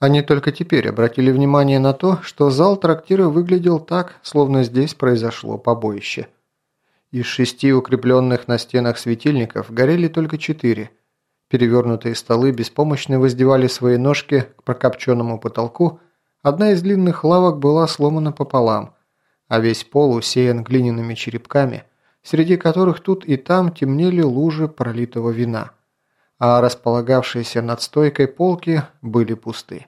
Они только теперь обратили внимание на то, что зал трактира выглядел так, словно здесь произошло побоище. Из шести укрепленных на стенах светильников горели только четыре. Перевернутые столы беспомощно воздевали свои ножки к прокопченному потолку, одна из длинных лавок была сломана пополам, а весь пол усеян глиняными черепками, среди которых тут и там темнели лужи пролитого вина – а располагавшиеся над стойкой полки были пусты.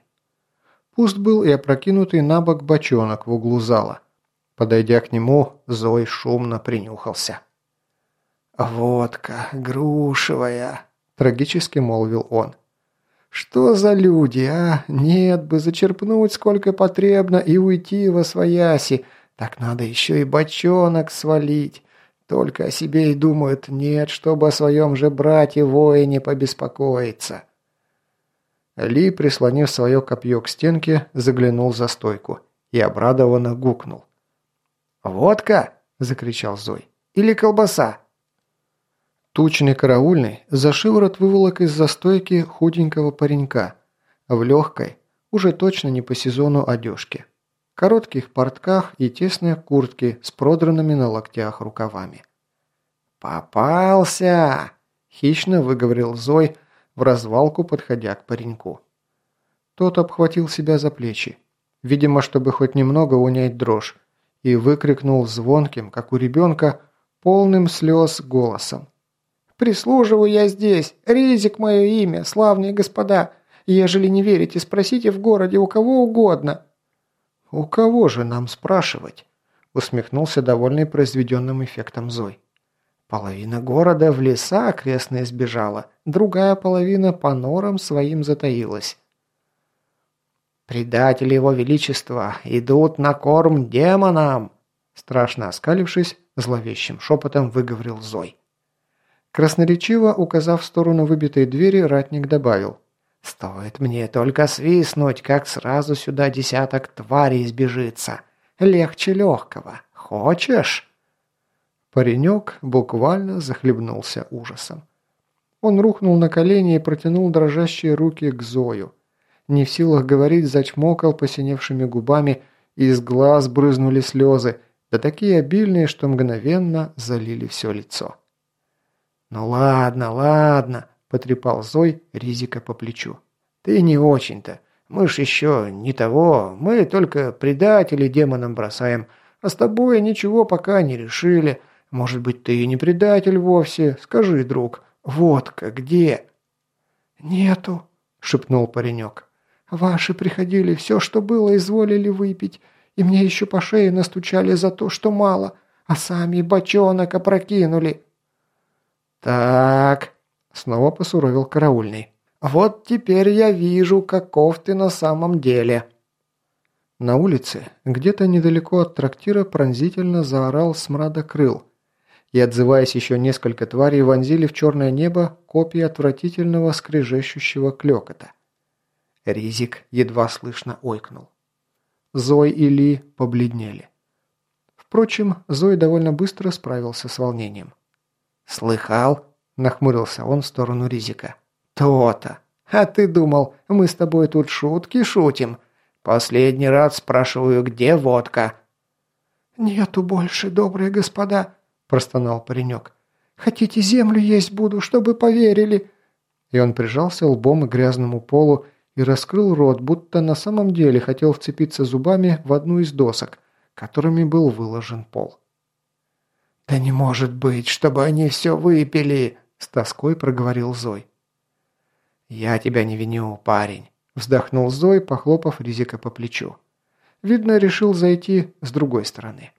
Пуст был и опрокинутый на бок бочонок в углу зала. Подойдя к нему, Зой шумно принюхался. «Водка грушевая», – трагически молвил он. «Что за люди, а? Нет бы зачерпнуть сколько потребно и уйти во свояси. Так надо еще и бочонок свалить. Только о себе и думают, нет, чтобы о своем же брате-воине побеспокоиться. Ли, прислонив свое копье к стенке, заглянул за стойку и обрадованно гукнул. «Водка!» – закричал Зой. «Или колбаса?» Тучный караульный за шиворот выволок из застойки худенького паренька в легкой, уже точно не по сезону одежке коротких портках и тесной куртке с продранными на локтях рукавами. «Попался!» – хищно выговорил Зой, в развалку подходя к пареньку. Тот обхватил себя за плечи, видимо, чтобы хоть немного унять дрожь, и выкрикнул звонким, как у ребенка, полным слез голосом. «Прислуживаю я здесь! Ризик мое имя, славные господа! Ежели не верите, спросите в городе у кого угодно!» «У кого же нам спрашивать?» – усмехнулся довольный произведенным эффектом Зой. «Половина города в леса окрестные сбежала, другая половина по норам своим затаилась». «Предатели его величества идут на корм демонам!» Страшно оскалившись, зловещим шепотом выговорил Зой. Красноречиво, указав в сторону выбитой двери, ратник добавил – Стоит мне только свистнуть, как сразу сюда десяток тварей сбежится. Легче легкого. Хочешь?» Паренек буквально захлебнулся ужасом. Он рухнул на колени и протянул дрожащие руки к Зою. Не в силах говорить, зачмокал посиневшими губами, и из глаз брызнули слезы, да такие обильные, что мгновенно залили все лицо. «Ну ладно, ладно», потрепал Зой Ризика по плечу. «Ты не очень-то. Мы ж еще не того. Мы только предателей демонам бросаем. А с тобой ничего пока не решили. Может быть, ты и не предатель вовсе. Скажи, друг, водка где?» «Нету», — шепнул паренек. «Ваши приходили, все, что было, изволили выпить, и мне еще по шее настучали за то, что мало, а сами бочонок опрокинули». «Так», Снова посуровил караульный. «Вот теперь я вижу, каков ты на самом деле». На улице, где-то недалеко от трактира, пронзительно заорал смрадокрыл. И, отзываясь еще несколько тварей, вонзили в черное небо копии отвратительного скрежещущего клекота. Ризик едва слышно ойкнул. Зой и Ли побледнели. Впрочем, Зой довольно быстро справился с волнением. «Слыхал?» Нахмурился он в сторону Ризика. «То-то! А ты думал, мы с тобой тут шутки шутим? Последний раз спрашиваю, где водка?» «Нету больше, добрые господа», – простонал паренек. «Хотите землю есть буду, чтобы поверили?» И он прижался лбом к грязному полу и раскрыл рот, будто на самом деле хотел вцепиться зубами в одну из досок, которыми был выложен пол. «Да не может быть, чтобы они все выпили!» С тоской проговорил Зой. «Я тебя не виню, парень», – вздохнул Зой, похлопав Ризика по плечу. Видно, решил зайти с другой стороны.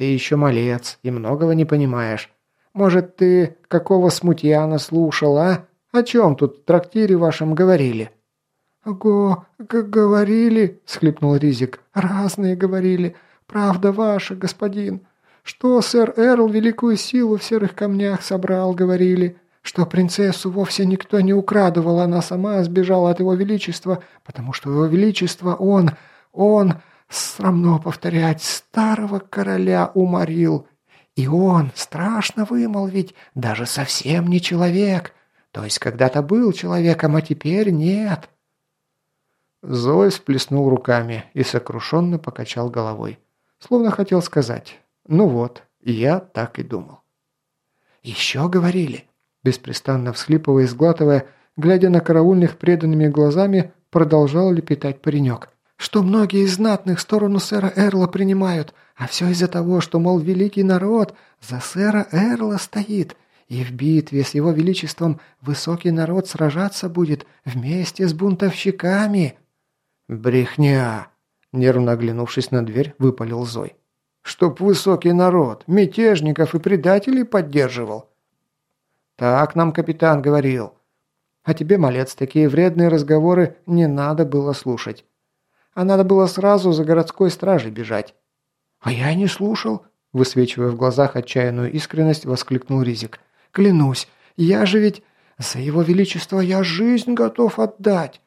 «Ты еще малец и многого не понимаешь. Может, ты какого смутьяна слушал, а? О чем тут в трактире вашем говорили?» «Го... говорили...» – схлипнул Ризик. «Разные говорили. Правда ваша, господин. Что сэр Эрл великую силу в серых камнях собрал, говорили. Что принцессу вовсе никто не украдывал, она сама сбежала от его величества, потому что его величество он, он, срамно повторять, старого короля уморил. И он, страшно вымолвить, даже совсем не человек. То есть когда-то был человеком, а теперь нет. Зой сплеснул руками и сокрушенно покачал головой. Словно хотел сказать «Ну вот, я так и думал». «Еще говорили?» Беспрестанно всхлипывая и сглатывая, глядя на караульных преданными глазами, продолжал лепетать паренек. «Что многие из знатных сторону сэра Эрла принимают, а все из-за того, что, мол, великий народ за сэра Эрла стоит, и в битве с его величеством высокий народ сражаться будет вместе с бунтовщиками». «Брехня!» – нервно оглянувшись на дверь, выпалил Зой. «Чтоб высокий народ мятежников и предателей поддерживал!» «Так нам капитан говорил. А тебе, малец, такие вредные разговоры не надо было слушать. А надо было сразу за городской стражей бежать». «А я не слушал», – высвечивая в глазах отчаянную искренность, воскликнул Ризик. «Клянусь, я же ведь... За его величество я жизнь готов отдать».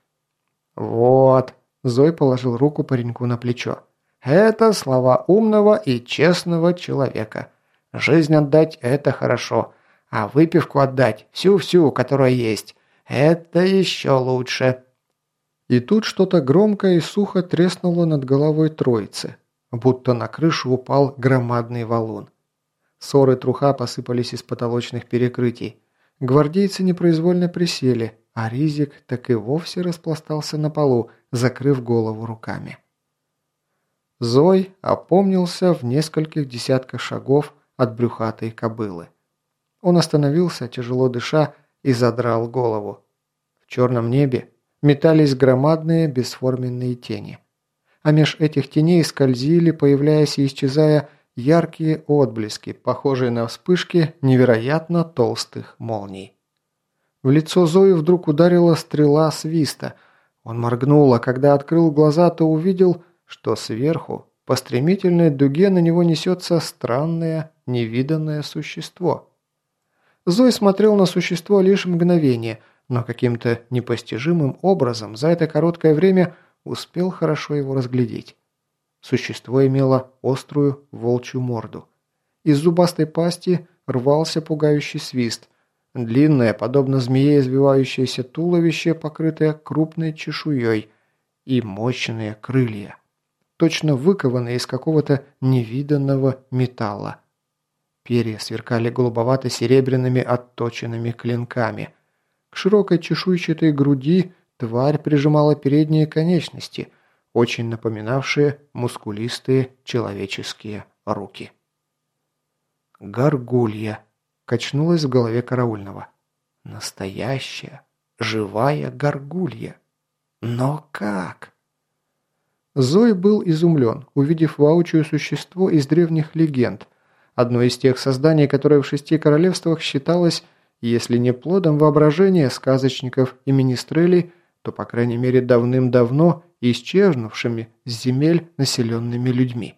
«Вот», – Зой положил руку пареньку на плечо. «Это слова умного и честного человека. Жизнь отдать – это хорошо. А выпивку отдать, всю-всю, которая есть, это еще лучше. И тут что-то громкое и сухо треснуло над головой троицы, будто на крышу упал громадный валун. Ссоры труха посыпались из потолочных перекрытий. Гвардейцы непроизвольно присели, а Ризик так и вовсе распластался на полу, закрыв голову руками. Зой опомнился в нескольких десятках шагов от брюхатой кобылы. Он остановился, тяжело дыша, и задрал голову. В черном небе метались громадные бесформенные тени. А меж этих теней скользили, появляясь и исчезая, яркие отблески, похожие на вспышки невероятно толстых молний. В лицо Зои вдруг ударила стрела свиста. Он моргнул, а когда открыл глаза, то увидел, что сверху по стремительной дуге на него несется странное, невиданное существо – Зой смотрел на существо лишь мгновение, но каким-то непостижимым образом за это короткое время успел хорошо его разглядеть. Существо имело острую волчью морду. Из зубастой пасти рвался пугающий свист. Длинное, подобно змее извивающееся туловище, покрытое крупной чешуей, и мощные крылья, точно выкованные из какого-то невиданного металла. Перья сверкали голубовато-серебряными отточенными клинками. К широкой чешуйчатой груди тварь прижимала передние конечности, очень напоминавшие мускулистые человеческие руки. «Горгулья!» – качнулась в голове караульного. «Настоящая, живая горгулья! Но как?» Зой был изумлен, увидев воочию существо из древних легенд, Одно из тех созданий, которое в шести королевствах считалось, если не плодом воображения сказочников и министрелей, то, по крайней мере, давным-давно исчезнувшими с земель населенными людьми.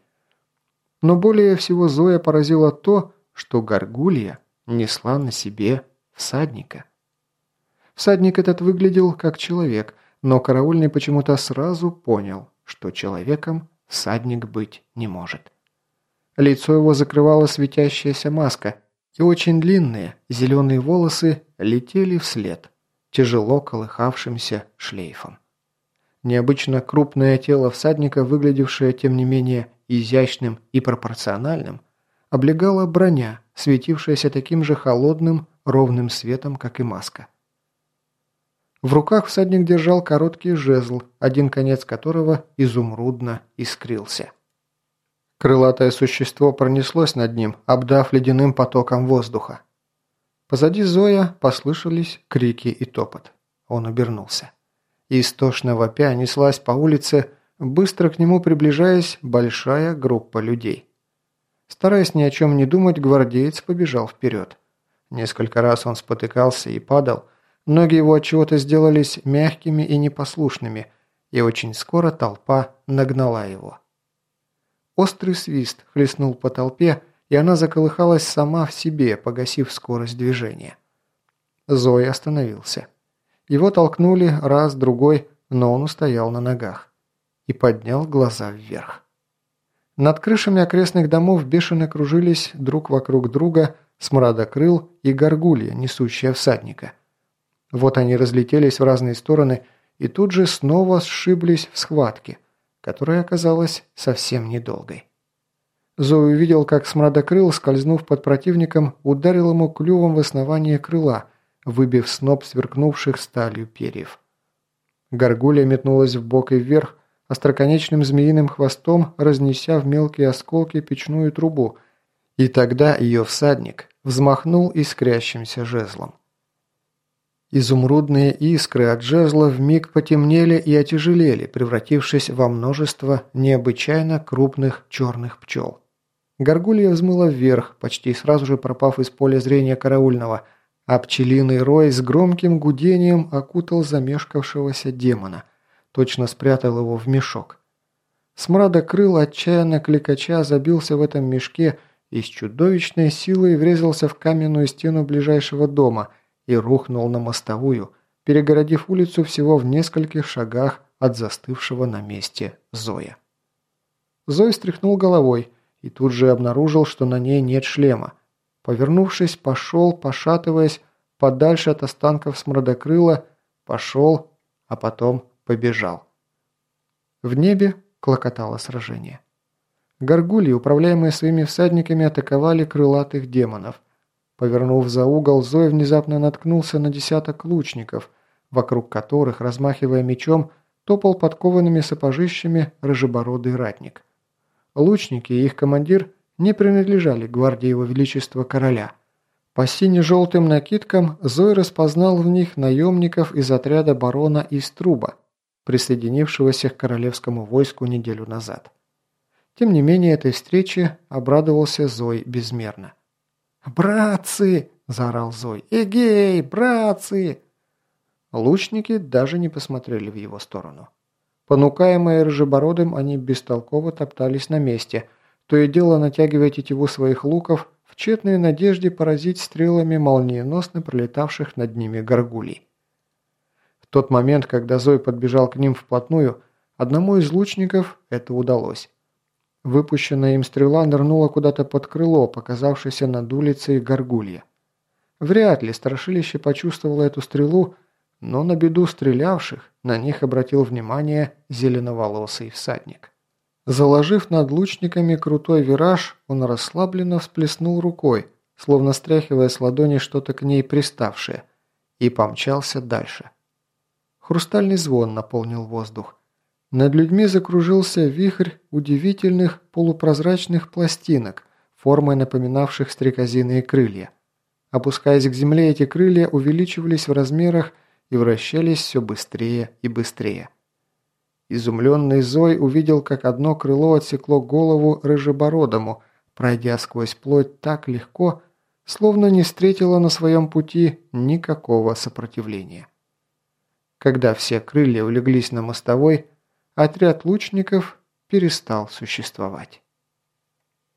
Но более всего Зоя поразило то, что горгулья несла на себе всадника. Всадник этот выглядел как человек, но караульный почему-то сразу понял, что человеком всадник быть не может. Лицо его закрывала светящаяся маска, и очень длинные зеленые волосы летели вслед, тяжело колыхавшимся шлейфом. Необычно крупное тело всадника, выглядевшее, тем не менее, изящным и пропорциональным, облегала броня, светившаяся таким же холодным, ровным светом, как и маска. В руках всадник держал короткий жезл, один конец которого изумрудно искрился. Крылатое существо пронеслось над ним, обдав ледяным потоком воздуха. Позади Зоя послышались крики и топот. Он обернулся. Истошно вопя неслась по улице, быстро к нему приближаясь большая группа людей. Стараясь ни о чем не думать, гвардеец побежал вперед. Несколько раз он спотыкался и падал, ноги его от чего-то сделались мягкими и непослушными, и очень скоро толпа нагнала его. Острый свист хлестнул по толпе, и она заколыхалась сама в себе, погасив скорость движения. Зой остановился. Его толкнули раз, другой, но он устоял на ногах. И поднял глаза вверх. Над крышами окрестных домов бешено кружились друг вокруг друга смрадокрыл и горгулья, несущая всадника. Вот они разлетелись в разные стороны и тут же снова сшиблись в схватке, которая оказалась совсем недолгой. Зой увидел, как смрадокрыл, скользнув под противником, ударил ему клювом в основание крыла, выбив сноп сверкнувших сталью перьев. Горгулья метнулась в бок и вверх, остроконечным змеиным хвостом разнеся в мелкие осколки печную трубу, и тогда ее всадник взмахнул искрящимся жезлом. Изумрудные искры от жезла вмиг потемнели и отяжелели, превратившись во множество необычайно крупных черных пчел. Горгулья взмыла вверх, почти сразу же пропав из поля зрения караульного, а пчелиный рой с громким гудением окутал замешкавшегося демона, точно спрятал его в мешок. Смрада крыл отчаянно кликача забился в этом мешке и с чудовищной силой врезался в каменную стену ближайшего дома и рухнул на мостовую, перегородив улицу всего в нескольких шагах от застывшего на месте Зоя. Зой стряхнул головой – и тут же обнаружил, что на ней нет шлема. Повернувшись, пошел, пошатываясь, подальше от останков смрадокрыла, пошел, а потом побежал. В небе клокотало сражение. Горгульи, управляемые своими всадниками, атаковали крылатых демонов. Повернув за угол, Зой внезапно наткнулся на десяток лучников, вокруг которых, размахивая мечом, топал подкованными сапожищами рыжебородый ратник. Лучники и их командир не принадлежали гвардии его величества короля. По сине-желтым накидкам Зой распознал в них наемников из отряда барона из Труба, присоединившегося к королевскому войску неделю назад. Тем не менее, этой встрече обрадовался Зой безмерно. «Братцы!» – заорал Зой. «Эгей, братцы!» Лучники даже не посмотрели в его сторону. Понукаемые рыжебородым, они бестолково топтались на месте, то и дело натягивая тетиву своих луков в тщетной надежде поразить стрелами молниеносно пролетавших над ними горгулей. В тот момент, когда Зой подбежал к ним вплотную, одному из лучников это удалось. Выпущенная им стрела нырнула куда-то под крыло, показавшееся над улицей горгулья. Вряд ли страшилище почувствовало эту стрелу, но на беду стрелявших на них обратил внимание зеленоволосый всадник. Заложив над лучниками крутой вираж, он расслабленно всплеснул рукой, словно стряхивая с ладони что-то к ней приставшее, и помчался дальше. Хрустальный звон наполнил воздух. Над людьми закружился вихрь удивительных полупрозрачных пластинок, формой напоминавших стрекозиные крылья. Опускаясь к земле, эти крылья увеличивались в размерах и вращались все быстрее и быстрее. Изумленный Зой увидел, как одно крыло отсекло голову рыжебородому, пройдя сквозь плоть так легко, словно не встретило на своем пути никакого сопротивления. Когда все крылья улеглись на мостовой, отряд лучников перестал существовать.